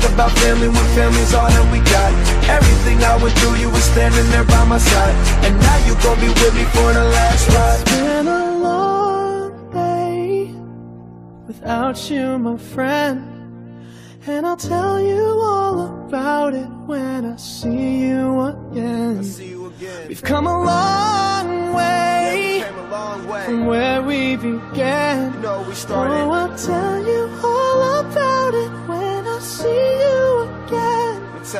Talk about family when family's all that we got? Everything I went through, you were standing there by my side. And now you gon' be with me for the last ride. It's been a long day without you, my friend. And I'll tell you all about it when I see you again. See you again. We've come a long way Came a long way. from where we began. You know we Oh. I'll tell you all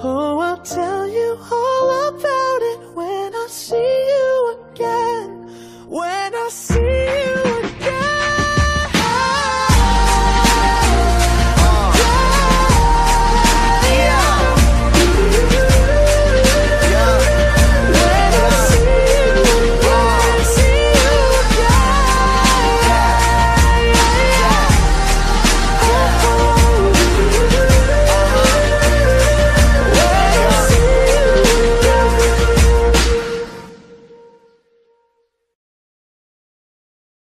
Oh, I'll tell you all.